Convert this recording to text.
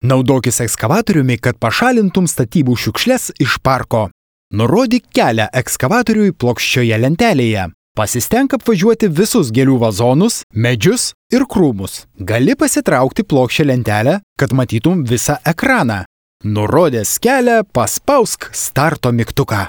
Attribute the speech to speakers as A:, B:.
A: Naudokis ekskavatoriumi, kad pašalintum statybų šiukšles iš parko. Nurodyk kelią ekskavatoriui plokščioje lentelėje. Pasistenk apvažiuoti visus gėlių vazonus, medžius ir krūmus. Gali pasitraukti plokščią lentelę, kad matytum visą ekraną. Nurodęs kelią, paspausk starto mygtuką.